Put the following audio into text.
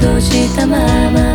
閉じたまま